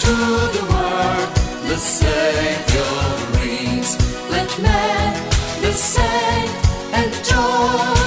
to the world the Savior reigns. Let men be saved and joy.